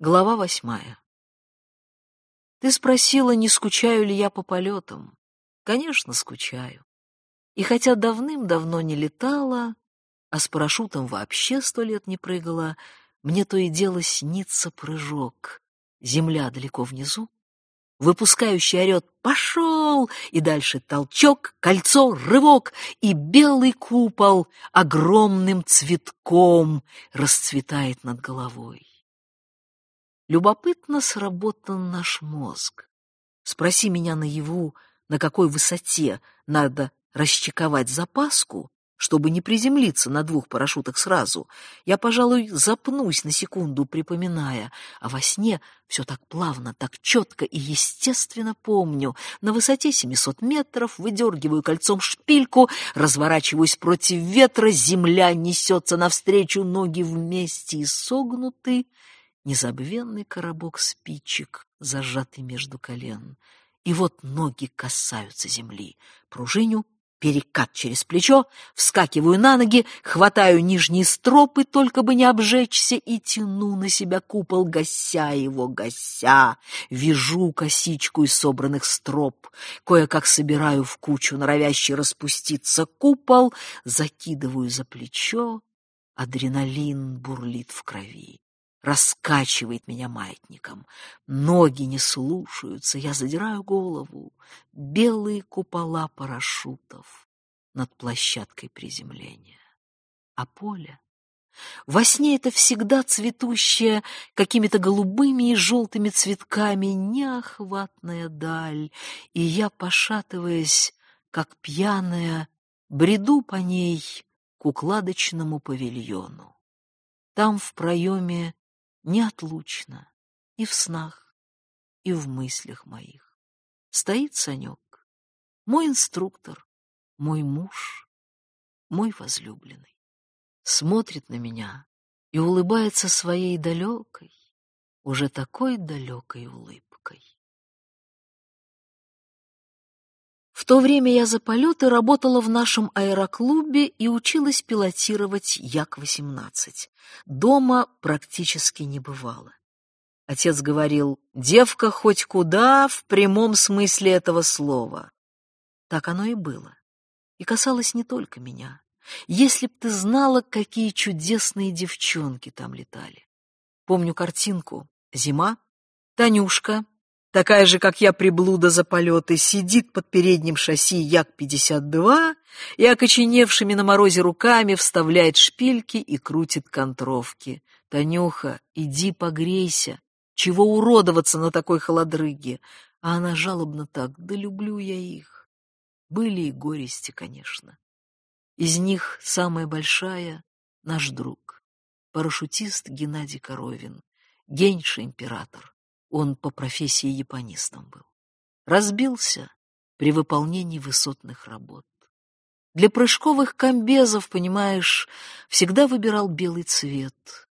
Глава восьмая. Ты спросила, не скучаю ли я по полетам. Конечно, скучаю. И хотя давным-давно не летала, а с парашютом вообще сто лет не прыгала, мне то и дело снится прыжок. Земля далеко внизу, выпускающий орет «Пошел!» и дальше толчок, кольцо, рывок, и белый купол огромным цветком расцветает над головой. Любопытно сработан наш мозг. Спроси меня наяву, на какой высоте надо расчековать запаску, чтобы не приземлиться на двух парашютах сразу. Я, пожалуй, запнусь на секунду, припоминая, а во сне все так плавно, так четко и естественно помню. На высоте 700 метров выдергиваю кольцом шпильку, разворачиваюсь против ветра, земля несется навстречу, ноги вместе и согнуты, незабвенный коробок спичек, зажатый между колен. И вот ноги касаются земли. Пружиню, перекат через плечо, вскакиваю на ноги, хватаю нижние стропы, только бы не обжечься, и тяну на себя купол, гася его, гася. Вяжу косичку из собранных строп, кое-как собираю в кучу, норовящий распуститься купол, закидываю за плечо, адреналин бурлит в крови раскачивает меня маятником. Ноги не слушаются, я задираю голову. Белые купола парашютов над площадкой приземления. А поле? Во сне это всегда цветущая какими-то голубыми и желтыми цветками неохватная даль, и я, пошатываясь, как пьяная, бреду по ней к укладочному павильону. Там в проеме неотлучно и в снах, и в мыслях моих. Стоит Санек, мой инструктор, мой муж, мой возлюбленный. Смотрит на меня и улыбается своей далекой, уже такой далекой улыбкой. В то время я за полеты работала в нашем аэроклубе и училась пилотировать Як-18. Дома практически не бывало. Отец говорил, девка хоть куда, в прямом смысле этого слова. Так оно и было. И касалось не только меня. Если б ты знала, какие чудесные девчонки там летали. Помню картинку. Зима. Танюшка, такая же, как я, приблуда за полеты, сидит под передним шасси Як-52 и, окоченевшими на морозе руками, вставляет шпильки и крутит контровки. «Танюха, иди погрейся. Чего уродоваться на такой холодрыге?» А она жалобно так, да люблю я их. Были и горести, конечно. Из них самая большая — наш друг, парашютист Геннадий Коровин, геньший император. Он по профессии японистом был. Разбился при выполнении высотных работ. Для прыжковых комбезов, понимаешь, всегда выбирал белый цвет.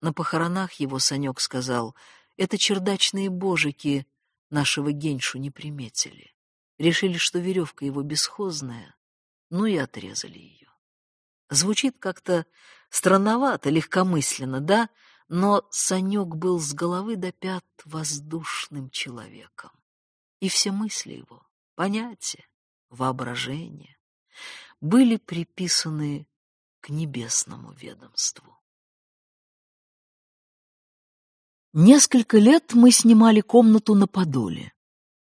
На похоронах его Санек сказал, это чердачные божики нашего геньшу не приметили. Решили, что веревка его бесхозная, ну и отрезали ее. Звучит как-то странновато, легкомысленно, да? Но Санек был с головы до пят воздушным человеком. И все мысли его, понятия, воображение были приписаны к небесному ведомству. Несколько лет мы снимали комнату на Подоле.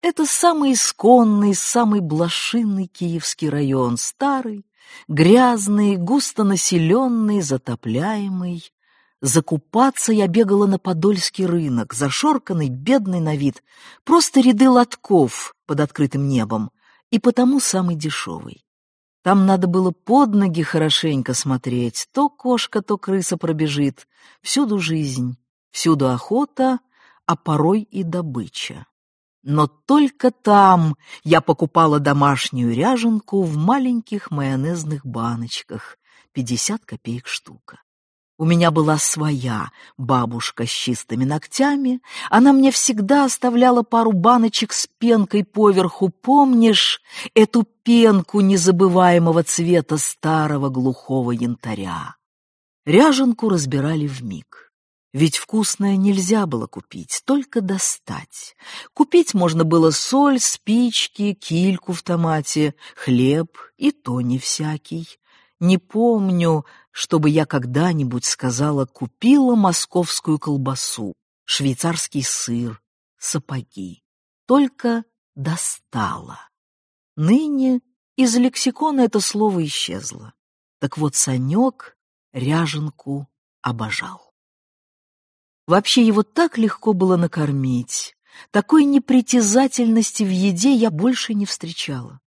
Это самый исконный, самый блошинный киевский район, старый, грязный, густонаселенный, затопляемый, Закупаться я бегала на Подольский рынок, зашорканный, бедный на вид, просто ряды лотков под открытым небом, и потому самый дешевый. Там надо было под ноги хорошенько смотреть, то кошка, то крыса пробежит, всюду жизнь, всюду охота, а порой и добыча. Но только там я покупала домашнюю ряженку в маленьких майонезных баночках, 50 копеек штука. У меня была своя бабушка с чистыми ногтями. Она мне всегда оставляла пару баночек с пенкой поверху. Помнишь эту пенку незабываемого цвета старого глухого янтаря? Ряженку разбирали в миг. Ведь вкусное нельзя было купить, только достать. Купить можно было соль, спички, кильку в томате, хлеб, и то не всякий. Не помню, чтобы я когда-нибудь сказала «купила московскую колбасу, швейцарский сыр, сапоги». Только достала. Ныне из лексикона это слово исчезло. Так вот, Санек ряженку обожал. Вообще его так легко было накормить. Такой непритязательности в еде я больше не встречала.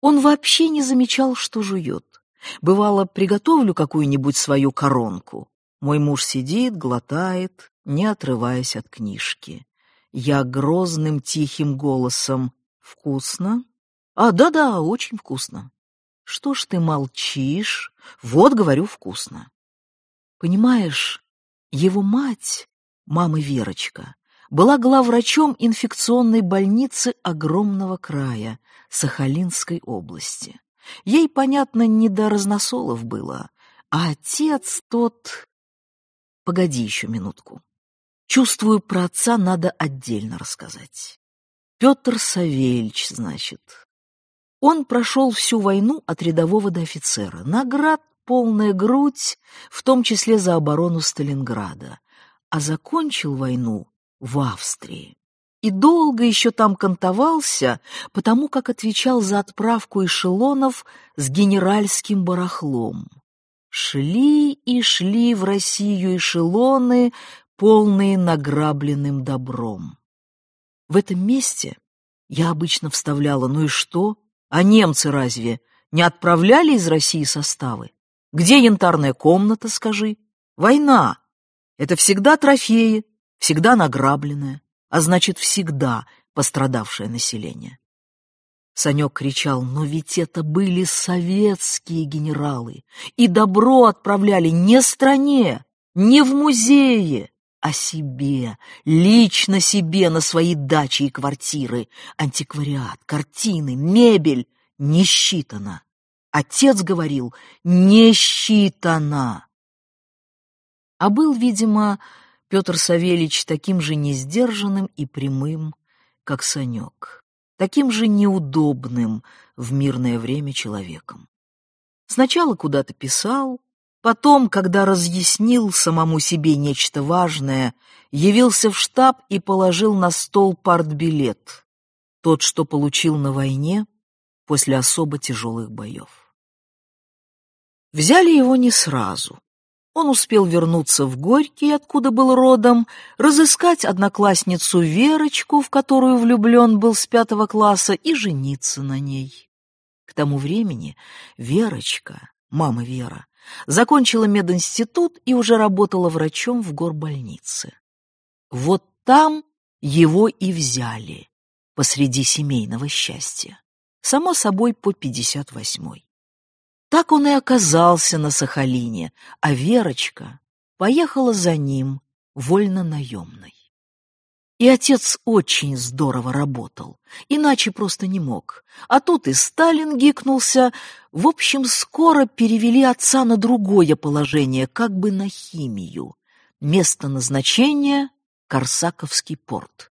Он вообще не замечал, что жует. Бывало, приготовлю какую-нибудь свою коронку. Мой муж сидит, глотает, не отрываясь от книжки. Я грозным тихим голосом «Вкусно?» «А, да-да, очень вкусно». «Что ж ты молчишь?» «Вот, говорю, вкусно». Понимаешь, его мать, мама Верочка, была главврачом инфекционной больницы огромного края Сахалинской области. Ей, понятно, не до разносолов было, а отец тот... Погоди еще минутку. Чувствую, про отца надо отдельно рассказать. Петр Савельич, значит. Он прошел всю войну от рядового до офицера. Наград полная грудь, в том числе за оборону Сталинграда. А закончил войну в Австрии и долго еще там кантовался, потому как отвечал за отправку эшелонов с генеральским барахлом. Шли и шли в Россию эшелоны, полные награбленным добром. В этом месте я обычно вставляла «ну и что? А немцы разве не отправляли из России составы? Где янтарная комната, скажи? Война. Это всегда трофеи, всегда награбленное а значит, всегда пострадавшее население. Санек кричал, но ведь это были советские генералы, и добро отправляли не стране, не в музее, а себе, лично себе на свои дачи и квартиры, антиквариат, картины, мебель, не считано. Отец говорил, не считано. А был, видимо, Петр Савельич таким же несдержанным и прямым, как Санек, таким же неудобным в мирное время человеком. Сначала куда-то писал, потом, когда разъяснил самому себе нечто важное, явился в штаб и положил на стол партбилет, тот, что получил на войне после особо тяжелых боев. Взяли его не сразу. Он успел вернуться в Горький, откуда был родом, разыскать одноклассницу Верочку, в которую влюблен был с пятого класса, и жениться на ней. К тому времени Верочка, мама Вера, закончила мединститут и уже работала врачом в горбольнице. Вот там его и взяли посреди семейного счастья. Само собой, по пятьдесят восьмой. Так он и оказался на Сахалине, а Верочка поехала за ним, вольно-наемной. И отец очень здорово работал, иначе просто не мог. А тут и Сталин гикнулся. В общем, скоро перевели отца на другое положение, как бы на химию. Место назначения — Корсаковский порт.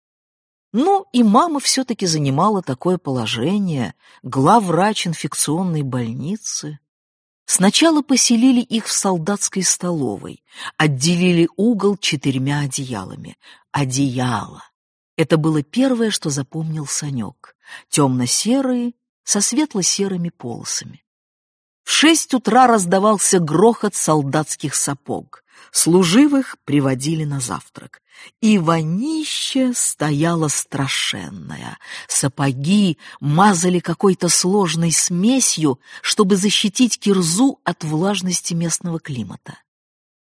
Ну, и мама все-таки занимала такое положение, главврач инфекционной больницы. Сначала поселили их в солдатской столовой, отделили угол четырьмя одеялами. Одеяло. Это было первое, что запомнил Санек. Темно-серые, со светло-серыми полосами. В шесть утра раздавался грохот солдатских сапог. Служивых приводили на завтрак. И вонища стояла страшенная. Сапоги мазали какой-то сложной смесью, чтобы защитить кирзу от влажности местного климата.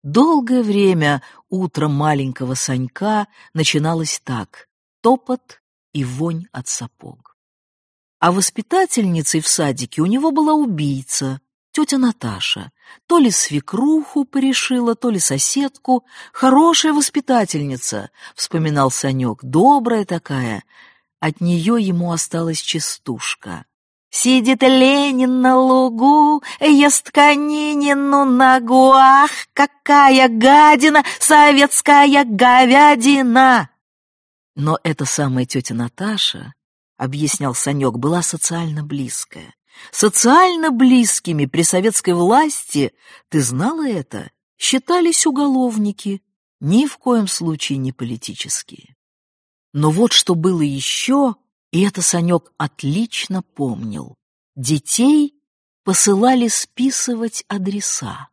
Долгое время утро маленького Санька начиналось так — топот и вонь от сапог. А воспитательницей в садике у него была убийца, тетя Наташа. То ли свекруху порешила, то ли соседку. Хорошая воспитательница, вспоминал Санек, добрая такая. От нее ему осталась частушка. Сидит Ленин на лугу, ест конинину ногу. Ах, какая гадина, советская говядина! Но эта самая тетя Наташа, объяснял Санек, была социально близкая. Социально близкими при советской власти, ты знала это, считались уголовники, ни в коем случае не политические. Но вот что было еще, и это Санек отлично помнил. Детей посылали списывать адреса.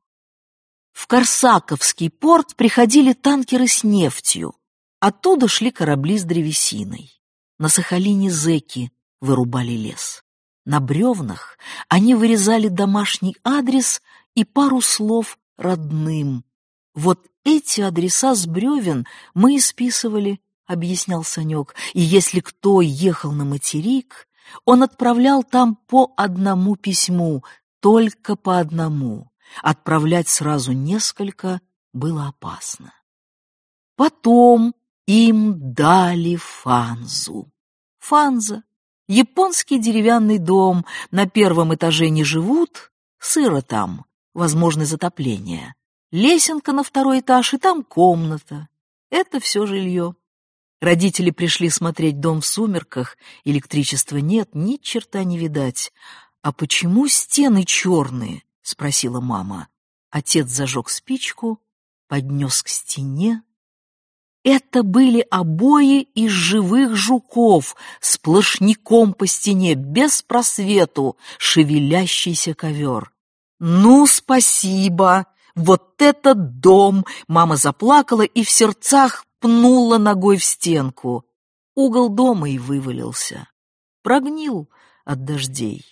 В Корсаковский порт приходили танкеры с нефтью, оттуда шли корабли с древесиной. На Сахалине зэки вырубали лес. На бревнах они вырезали домашний адрес и пару слов родным. Вот эти адреса с бревен мы и списывали, объяснял Санек, и если кто ехал на материк, он отправлял там по одному письму, только по одному. Отправлять сразу несколько было опасно. Потом им дали фанзу. Фанза — японский деревянный дом, на первом этаже не живут, сыро там, возможно затопление. Лесенка на второй этаж, и там комната. Это все жилье. Родители пришли смотреть дом в сумерках, электричества нет, ни черта не видать. «А почему стены черные?» — спросила мама. Отец зажег спичку, поднес к стене. Это были обои из живых жуков, сплошняком по стене, без просвету, шевелящийся ковер. «Ну, спасибо! Вот этот дом!» Мама заплакала и в сердцах пнула ногой в стенку. Угол дома и вывалился. Прогнил от дождей.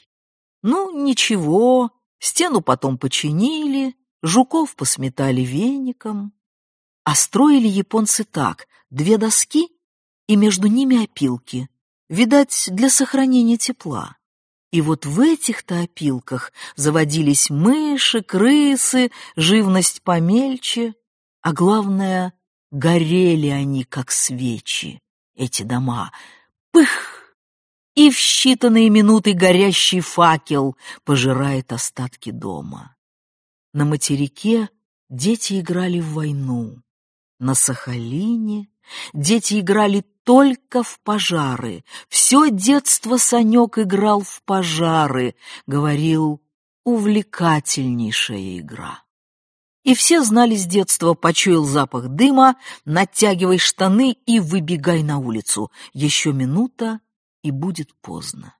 Ну, ничего, стену потом починили, жуков посметали веником. А строили японцы так, две доски и между ними опилки, видать, для сохранения тепла. И вот в этих-то опилках заводились мыши, крысы, живность помельче, а главное, горели они, как свечи, эти дома. Пых! И в считанные минуты горящий факел пожирает остатки дома. На материке дети играли в войну. На Сахалине дети играли только в пожары. Все детство Санек играл в пожары, говорил, увлекательнейшая игра. И все знали с детства, почуял запах дыма, натягивай штаны и выбегай на улицу. Еще минута, и будет поздно.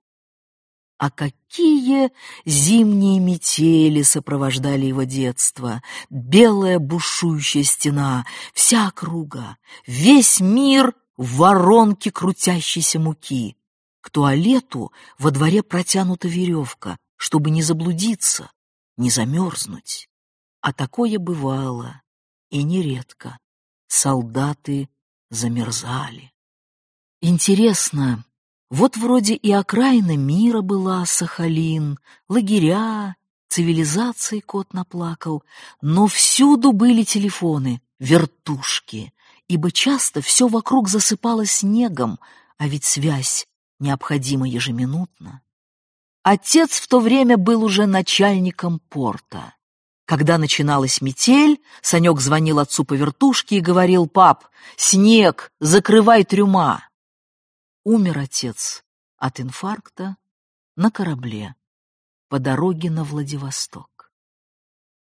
А какие зимние метели сопровождали его детство! Белая бушующая стена, вся округа, весь мир в воронке крутящейся муки. К туалету во дворе протянута веревка, чтобы не заблудиться, не замерзнуть. А такое бывало, и нередко. Солдаты замерзали. Интересно, вот вроде и окраина мира была, Сахалин, лагеря, цивилизации кот наплакал, но всюду были телефоны, вертушки, ибо часто все вокруг засыпало снегом, а ведь связь необходима ежеминутно. Отец в то время был уже начальником порта. Когда начиналась метель, Санек звонил отцу по вертушке и говорил, «Пап, снег, закрывай трюма!» Умер отец от инфаркта на корабле по дороге на Владивосток.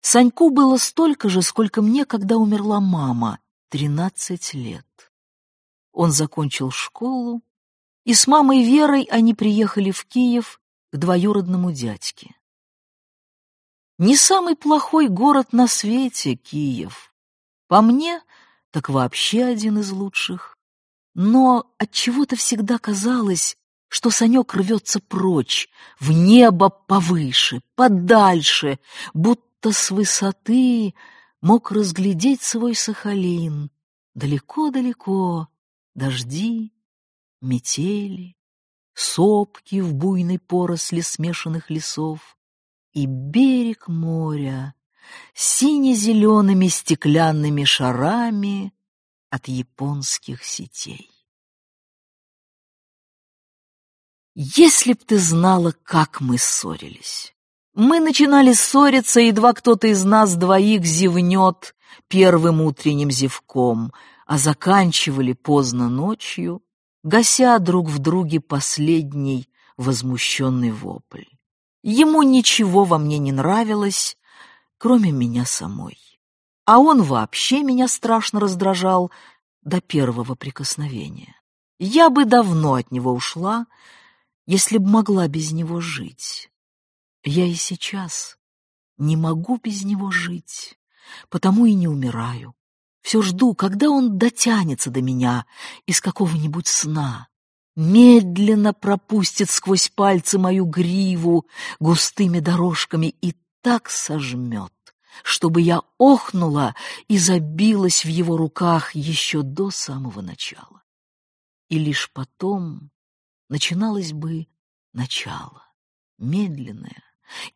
Саньку было столько же, сколько мне, когда умерла мама, тринадцать лет. Он закончил школу, и с мамой Верой они приехали в Киев к двоюродному дядьке. Не самый плохой город на свете Киев. По мне, так вообще один из лучших. Но от чего то всегда казалось, что Санек рвется прочь, в небо повыше, подальше, будто с высоты мог разглядеть свой Сахалин. Далеко-далеко дожди, метели, сопки в буйной поросли смешанных лесов и берег моря сине-зелеными стеклянными шарами от японских сетей. Если б ты знала, как мы ссорились. Мы начинали ссориться, едва кто-то из нас двоих зевнет первым утренним зевком, а заканчивали поздно ночью, гася друг в друге последний возмущенный вопль. Ему ничего во мне не нравилось, кроме меня самой. А он вообще меня страшно раздражал до первого прикосновения. Я бы давно от него ушла, если б могла без него жить. Я и сейчас не могу без него жить, потому и не умираю. Все жду, когда он дотянется до меня из какого-нибудь сна, медленно пропустит сквозь пальцы мою гриву густыми дорожками и так сожмет, чтобы я охнула и забилась в его руках еще до самого начала. И лишь потом начиналось бы начало, медленное,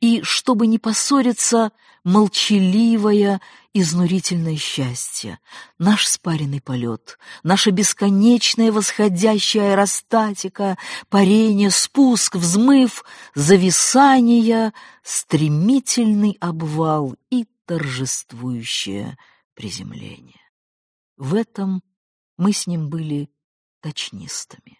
и, чтобы не поссориться, молчаливое, изнурительное счастье, наш спаренный полет, наша бесконечная восходящая аэростатика, парение, спуск, взмыв, зависание, стремительный обвал и торжествующее приземление. В этом мы с ним были точнистами.